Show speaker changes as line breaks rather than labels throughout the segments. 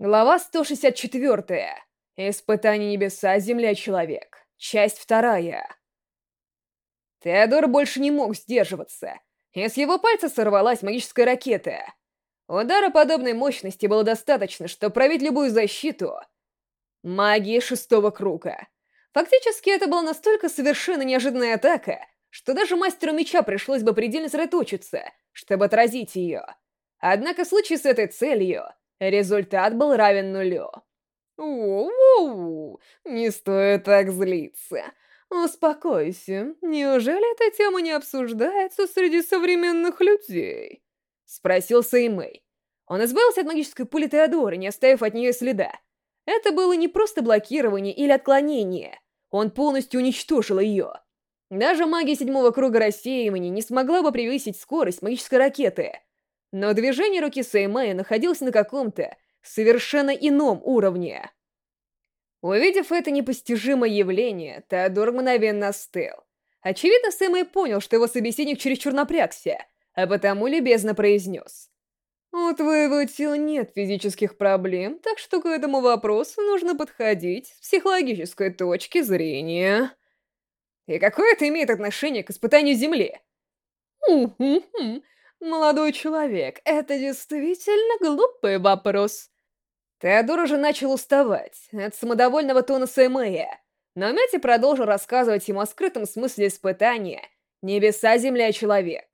Глава 164. Испытание небеса, земля, человек. Часть вторая. Теодор больше не мог сдерживаться, и с его пальца сорвалась магическая ракета. Удара подобной мощности было достаточно, чтобы пробить любую защиту магии шестого круга. Фактически это была настолько совершенно неожиданная атака, что даже мастеру меча пришлось бы предельно сосредоточиться, чтобы отразить ее. Однако в случае с этой целью Результат был равен нулю. «Воу-воу, не стоит так злиться. Успокойся, неужели эта тема не обсуждается среди современных людей?» Спросил Сеймэй. Он избавился от магической пули Теодора, не оставив от нее следа. Это было не просто блокирование или отклонение. Он полностью уничтожил ее. Даже магия седьмого круга рассеивания не смогла бы превысить скорость магической ракеты — но движение руки Сеймэя находилось на каком-то совершенно ином уровне. Увидев это непостижимое явление, Теодор мгновенно остыл. Очевидно, Сэмэй понял, что его собеседник чересчур напрягся, а потому любезно произнес. «У твоего тела нет физических проблем, так что к этому вопросу нужно подходить с психологической точки зрения». «И какое это имеет отношение к испытанию Земли?» «Хм-хм-хм, «Молодой человек, это действительно глупый вопрос». Теодор уже начал уставать от самодовольного тона Сэмэя, но Мэти продолжил рассказывать ему о скрытом смысле испытания «Небеса, земля, человек».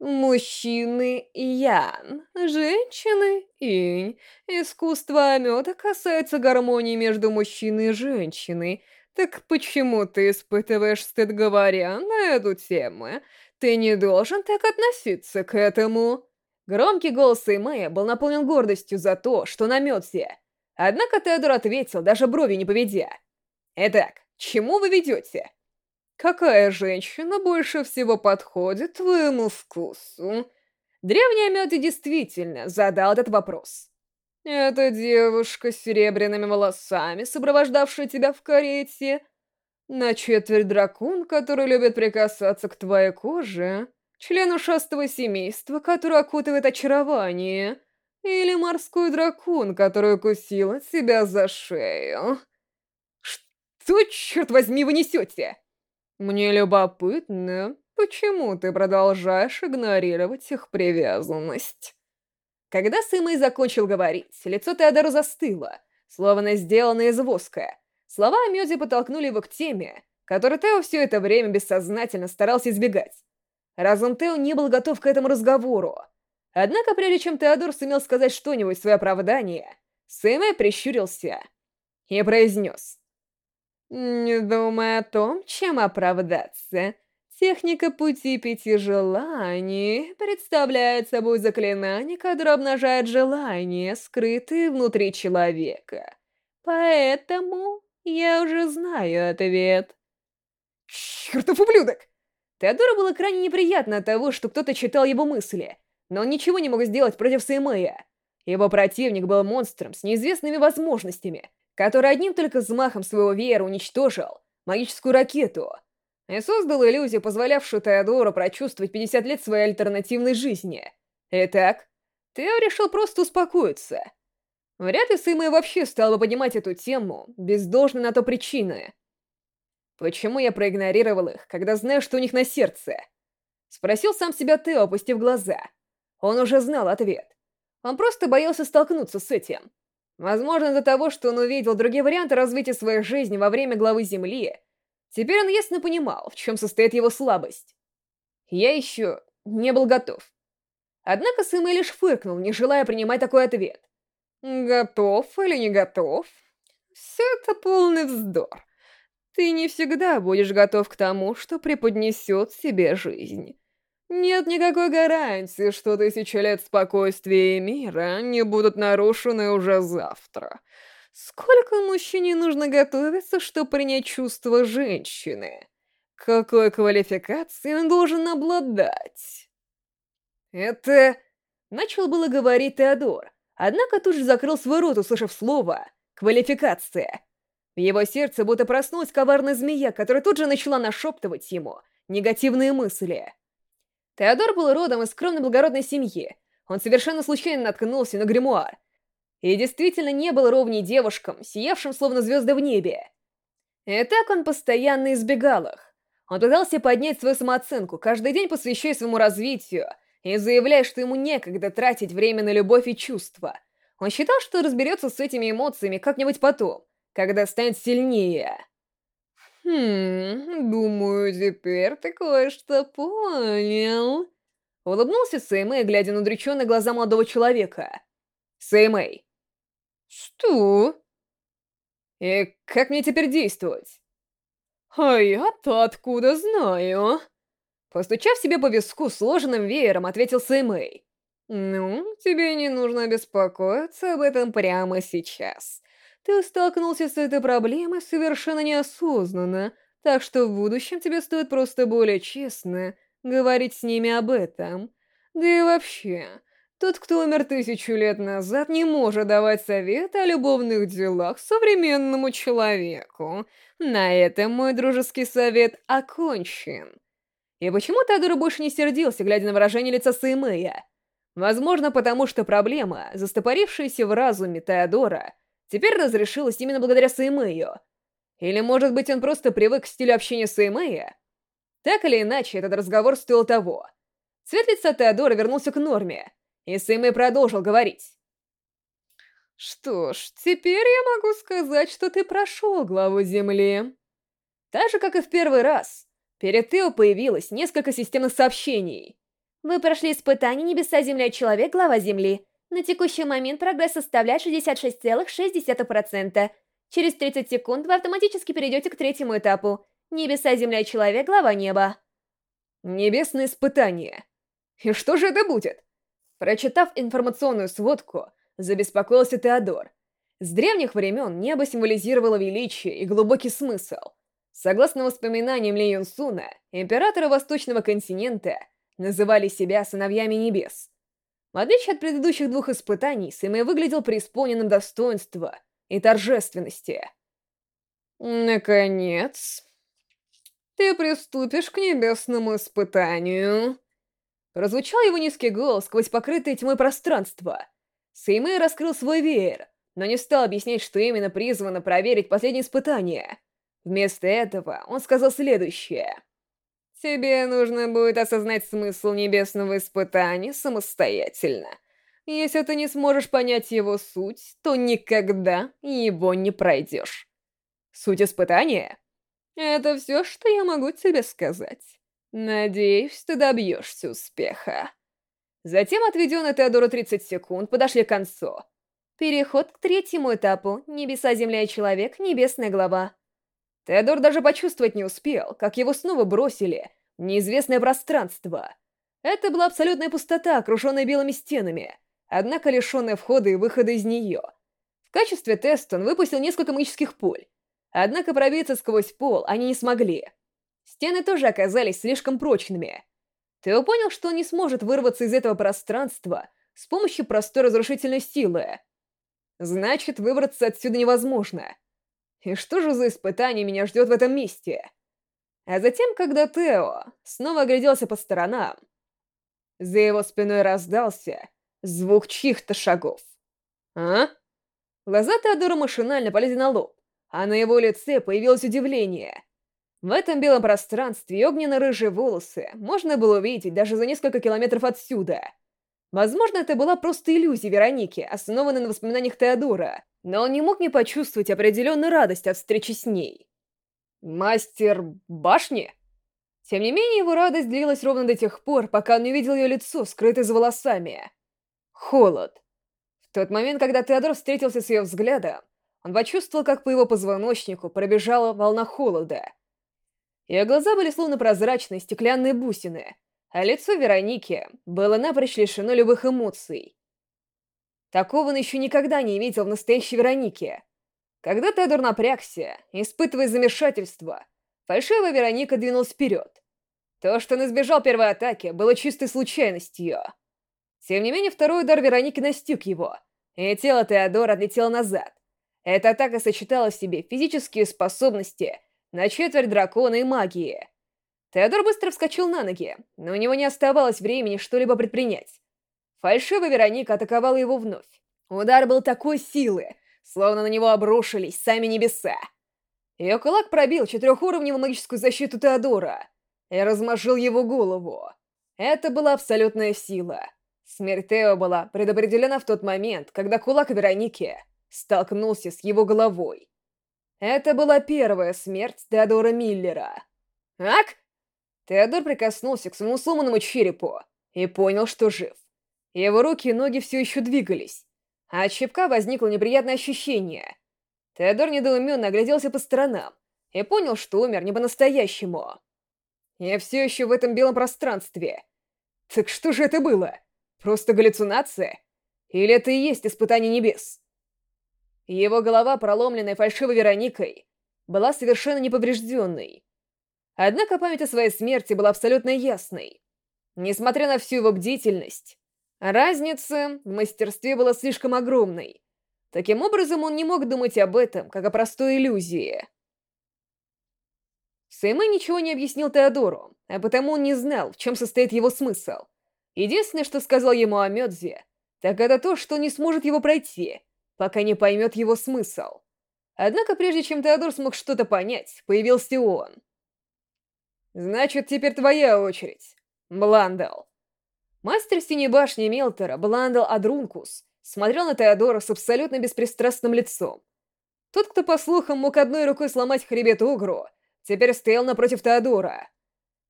Мужчины — Ян, женщины — Инь. Искусство Амёда касается гармонии между мужчиной и женщиной. Так почему ты испытываешь стыд, говоря на эту тему? «Ты не должен так относиться к этому!» Громкий голос Эймея был наполнен гордостью за то, что намётся. Однако Теодор ответил, даже брови не поведя. «Итак, чему вы ведете?» «Какая женщина больше всего подходит твоему вкусу?» Древний Амёти действительно задал этот вопрос. «Это девушка с серебряными волосами, сопровождавшая тебя в карете?» На четверть дракон, который любит прикасаться к твоей коже, член ушастого семейства, который окутывает очарование, или морской дракон, который укусил себя за шею. Что, черт возьми, вы несете? Мне любопытно, почему ты продолжаешь игнорировать их привязанность? Когда Сымэй закончил говорить, лицо Теодора застыло, словно сделанное из воска, Слова Мёзи подтолкнули его к теме, которую Тео все это время бессознательно старался избегать. Разум Тео не был готов к этому разговору. Однако, прежде чем Теодор сумел сказать что-нибудь в свое оправдание, Сэмэ прищурился и произнес. «Не думай о том, чем оправдаться. Техника пути пяти желаний представляет собой заклинание, которое обнажает желания, скрытые внутри человека. Поэтому я уже знаю ответ. Чертов ублюдок! Теодору было крайне неприятно от того, что кто-то читал его мысли, но он ничего не мог сделать против Сеймэя. Его противник был монстром с неизвестными возможностями, который одним только взмахом своего веера уничтожил магическую ракету и создал иллюзию, позволявшую Теодору прочувствовать 50 лет своей альтернативной жизни. Итак, Тео решил просто успокоиться — Вряд ли Сымэй вообще стал бы понимать эту тему без должной на то причины. Почему я проигнорировал их, когда знаю, что у них на сердце? Спросил сам себя Тео, опустив глаза. Он уже знал ответ. Он просто боялся столкнуться с этим. Возможно, из-за того, что он увидел другие варианты развития своей жизни во время главы Земли, теперь он ясно понимал, в чем состоит его слабость. Я еще не был готов. Однако Сымэй лишь фыркнул, не желая принимать такой ответ. Готов или не готов? Все это полный вздор. Ты не всегда будешь готов к тому, что преподнесет себе жизнь. Нет никакой гарантии, что тысячи лет спокойствия и мира не будут нарушены уже завтра. Сколько мужчине нужно готовиться, чтобы принять чувство женщины? Какой квалификацией он должен обладать? Это... Начал было говорить Теодор, Однако тут же закрыл свой рот, услышав слово «квалификация». В его сердце будто проснулась коварная змея, которая тут же начала нашептывать ему негативные мысли. Теодор был родом из скромной благородной семьи. Он совершенно случайно наткнулся на гримуар. и действительно не был ровней девушкам, сиявшим словно звезды в небе. И так он постоянно избегал их. Он пытался поднять свою самооценку, каждый день посвящая своему развитию, и заявляя, что ему некогда тратить время на любовь и чувства. Он считал, что разберется с этими эмоциями как-нибудь потом, когда станет сильнее. «Хм, думаю, теперь ты кое-что понял». Улыбнулся Сэймэй, глядя на удрученные глаза молодого человека. «Сэймэй». «Что?» «И как мне теперь действовать?» «А я-то откуда знаю?» Постучав себе по виску сложенным веером, ответил Сэймэй. «Ну, тебе не нужно беспокоиться об этом прямо сейчас. Ты столкнулся с этой проблемой совершенно неосознанно, так что в будущем тебе стоит просто более честно говорить с ними об этом. Да и вообще, тот, кто умер тысячу лет назад, не может давать советы о любовных делах современному человеку. На этом мой дружеский совет окончен. И почему Тадора больше не сердился, глядя на выражение лица Саймея? Возможно, потому что проблема, застопорившаяся в разуме Теодора, теперь разрешилась именно благодаря Саймею. Или, может быть, он просто привык к стилю общения Саймея? Так или иначе, этот разговор стоил того. Цвет лица Теодора вернулся к норме, и Саймей продолжил говорить. «Что ж, теперь я могу сказать, что ты прошел главу Земли. Так же, как и в первый раз, перед Тео появилось несколько системных сообщений.
Вы прошли испытание Небеса, Земля, Человек, глава Земли. На текущий момент прогресс составляет 66,6%. Через 30 секунд вы автоматически перейдете к третьему этапу. Небеса, Земля, Человек, глава Неба.
Небесное испытание. И что же это будет? Прочитав информационную сводку, забеспокоился Теодор. С древних времен небо символизировало величие и глубокий смысл. Согласно воспоминаниям Ли Юнсуна, императоры Восточного континента называли себя сыновьями небес. В отличие от предыдущих двух испытаний, Сэмэй выглядел преисполненным достоинства и торжественности. «Наконец, ты приступишь к небесному испытанию», Прозвучал его низкий голос сквозь покрытое тьмой пространство. Сеймэй раскрыл свой веер, но не стал объяснять, что именно призвано проверить последнее испытание. Вместо этого он сказал следующее. «Тебе нужно будет осознать смысл небесного испытания самостоятельно. Если ты не сможешь понять его суть, то никогда его не пройдешь». «Суть испытания?» «Это все, что я могу тебе сказать». Надеюсь, ты добьешься успеха. Затем отведенные Теодору 30 секунд подошли к концу.
Переход к третьему этапу. Небеса, земля и человек, небесная глава.
Теодор даже почувствовать не успел, как его снова бросили в неизвестное пространство. Это была абсолютная пустота, окруженная белыми стенами, однако лишенная входа и выхода из нее. В качестве теста он выпустил несколько магических пуль, однако пробиться сквозь пол они не смогли. Стены тоже оказались слишком прочными. Тео понял, что он не сможет вырваться из этого пространства с помощью простой разрушительной силы. Значит, выбраться отсюда невозможно. И что же за испытание меня ждет в этом месте? А затем, когда Тео снова огляделся по сторонам, за его спиной раздался звук чьих-то шагов. «А?» Глаза Теодора машинально полезли на лоб, а на его лице появилось удивление — в этом белом пространстве огненно-рыжие волосы можно было увидеть даже за несколько километров отсюда. Возможно, это была просто иллюзия Вероники, основанная на воспоминаниях Теодора, но он не мог не почувствовать определенную радость от встречи с ней. Мастер башни? Тем не менее, его радость длилась ровно до тех пор, пока он не увидел ее лицо, скрытое за волосами. Холод. В тот момент, когда Теодор встретился с ее взглядом, он почувствовал, как по его позвоночнику пробежала волна холода — ее глаза были словно прозрачные стеклянные бусины, а лицо Вероники было напрочь лишено любых эмоций. Такого он еще никогда не видел в настоящей Веронике. Когда Тедор напрягся, испытывая замешательство, фальшивая Вероника двинулась вперед. То, что он избежал первой атаки, было чистой случайностью. Тем не менее, второй удар Вероники настиг его, и тело Теодора отлетело назад. Эта атака сочетала в себе физические способности на четверть дракона и магии. Теодор быстро вскочил на ноги, но у него не оставалось времени что-либо предпринять. Фальшивая Вероника атаковала его вновь. Удар был такой силы, словно на него обрушились сами небеса. Ее кулак пробил четырехуровневую магическую защиту Теодора и размажил его голову. Это была абсолютная сила. Смерть Тео была предопределена в тот момент, когда кулак Вероники столкнулся с его головой. Это была первая смерть Теодора Миллера. «Ак!» Теодор прикоснулся к своему сломанному черепу и понял, что жив. Его руки и ноги все еще двигались, а от щипка возникло неприятное ощущение. Теодор недоуменно огляделся по сторонам и понял, что умер не по-настоящему. Я все еще в этом белом пространстве. Так что же это было? Просто галлюцинация? Или это и есть испытание небес? Его голова, проломленная фальшивой Вероникой, была совершенно неповрежденной. Однако память о своей смерти была абсолютно ясной. Несмотря на всю его бдительность, разница в мастерстве была слишком огромной. Таким образом, он не мог думать об этом, как о простой иллюзии. Сэймэ ничего не объяснил Теодору, а потому он не знал, в чем состоит его смысл. Единственное, что сказал ему о Мёдзе, так это то, что не сможет его пройти, пока не поймет его смысл. Однако прежде чем Теодор смог что-то понять, появился он. «Значит, теперь твоя очередь, Бландал». Мастер Синей Башни Мелтера, Бландал Адрункус, смотрел на Теодора с абсолютно беспристрастным лицом. Тот, кто, по слухам, мог одной рукой сломать хребет Угру, теперь стоял напротив Теодора.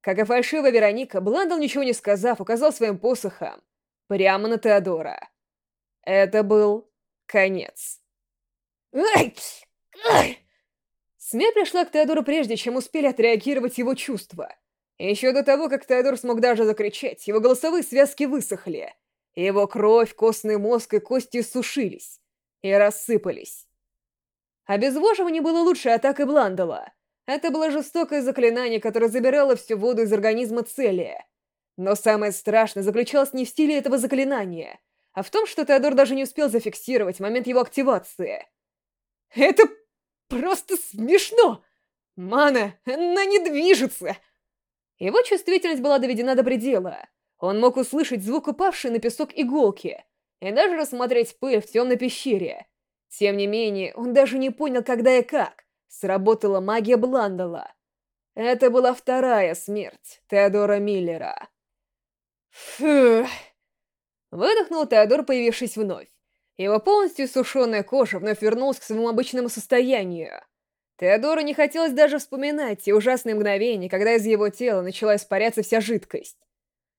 Как и фальшивая Вероника, Бландал, ничего не сказав, указал своим посохом прямо на Теодора. Это был конец. Ай! Ай! Смерть пришла к Теодору прежде, чем успели отреагировать его чувства. Еще до того, как Теодор смог даже закричать, его голосовые связки высохли. Его кровь, костный мозг и кости сушились и рассыпались. Обезвоживание было лучшей атакой Бландала. Это было жестокое заклинание, которое забирало всю воду из организма цели. Но самое страшное заключалось не в стиле этого заклинания, а в том, что Теодор даже не успел зафиксировать момент его активации. «Это просто смешно! Мана, она не движется!» Его чувствительность была доведена до предела. Он мог услышать звук упавшей на песок иголки и даже рассмотреть пыль в темной пещере. Тем не менее, он даже не понял, когда и как сработала магия Бландала. Это была вторая смерть Теодора Миллера. Фух. Выдохнул Теодор, появившись вновь. Его полностью сушеная кожа вновь вернулась к своему обычному состоянию. Теодору не хотелось даже вспоминать те ужасные мгновения, когда из его тела начала испаряться вся жидкость.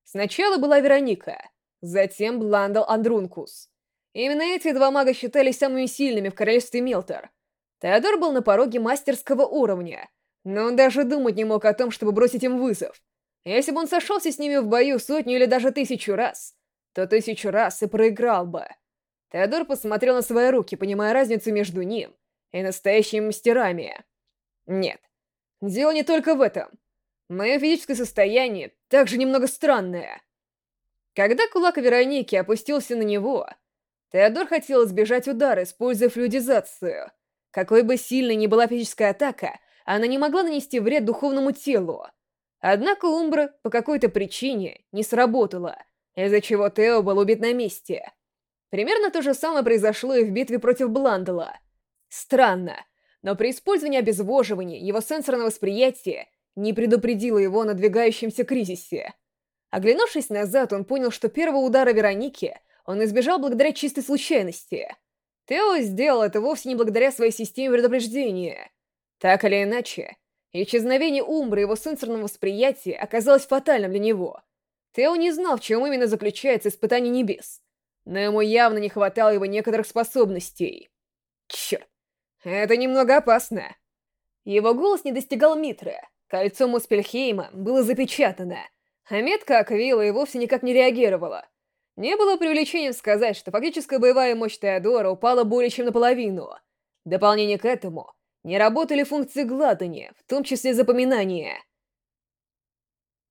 Сначала была Вероника, затем Бландал Андрункус. Именно эти два мага считались самыми сильными в королевстве Милтер. Теодор был на пороге мастерского уровня, но он даже думать не мог о том, чтобы бросить им вызов. Если бы он сошелся с ними в бою сотню или даже тысячу раз, то тысячу раз и проиграл бы. Теодор посмотрел на свои руки, понимая разницу между ним и настоящими мастерами. Нет, дело не только в этом. Мое физическое состояние также немного странное. Когда кулак Вероники опустился на него, Теодор хотел избежать удара, используя флюидизацию. Какой бы сильной ни была физическая атака, она не могла нанести вред духовному телу. Однако Умбра по какой-то причине не сработала, из-за чего Тео был убит на месте. Примерно то же самое произошло и в битве против Бландала. Странно, но при использовании обезвоживания его сенсорное восприятие не предупредило его о надвигающемся кризисе. Оглянувшись назад, он понял, что первого удара Вероники он избежал благодаря чистой случайности. Тео сделал это вовсе не благодаря своей системе предупреждения. Так или иначе, исчезновение Умбры и его сенсорного восприятия оказалось фатальным для него. Тео не знал, в чем именно заключается испытание небес, но ему явно не хватало его некоторых способностей. Черт, это немного опасно. Его голос не достигал Митры, Кольцо Муспельхейма было запечатано, а метка Аквила и вовсе никак не реагировала. Не было преувеличением сказать, что фактическая боевая мощь Теодора упала более чем наполовину. В дополнение к этому, не работали функции гладания, в том числе запоминания.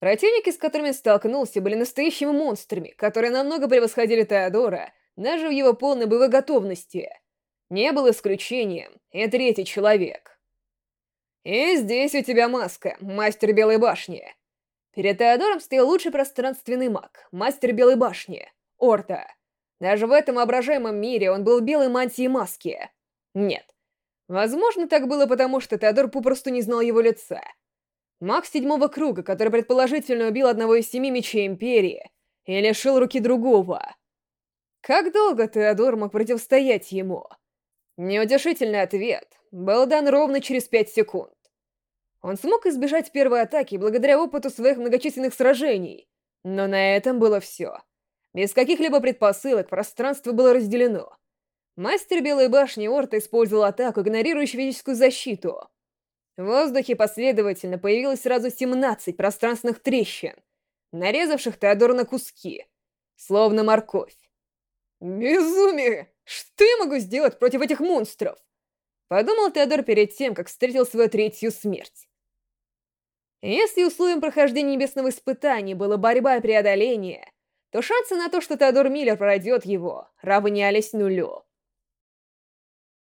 Противники, с которыми столкнулся, были настоящими монстрами, которые намного превосходили Теодора, даже в его полной боевой готовности. Не был исключением и третий человек. И здесь у тебя маска, мастер Белой Башни. Перед Теодором стоял лучший пространственный маг, мастер Белой Башни, Орта. Даже в этом воображаемом мире он был в белой мантии и. Нет. Возможно, так было потому, что Теодор попросту не знал его лица. Маг седьмого круга, который предположительно убил одного из семи мечей Империи и лишил руки другого. Как долго Теодор мог противостоять ему? Неутешительный ответ был дан ровно через пять секунд. Он смог избежать первой атаки благодаря опыту своих многочисленных сражений, но на этом было все. Без каких-либо предпосылок пространство было разделено. Мастер Белой Башни Орта использовал атаку, игнорирующую физическую защиту. В воздухе последовательно появилось сразу 17 пространственных трещин, нарезавших Теодора на куски, словно морковь. «Безумие! Что я могу сделать против этих монстров?» Подумал Теодор перед тем, как встретил свою третью смерть. Если условием прохождения небесного испытания была борьба и преодоление, то шансы на то, что Теодор Миллер пройдет его, равнялись нулю.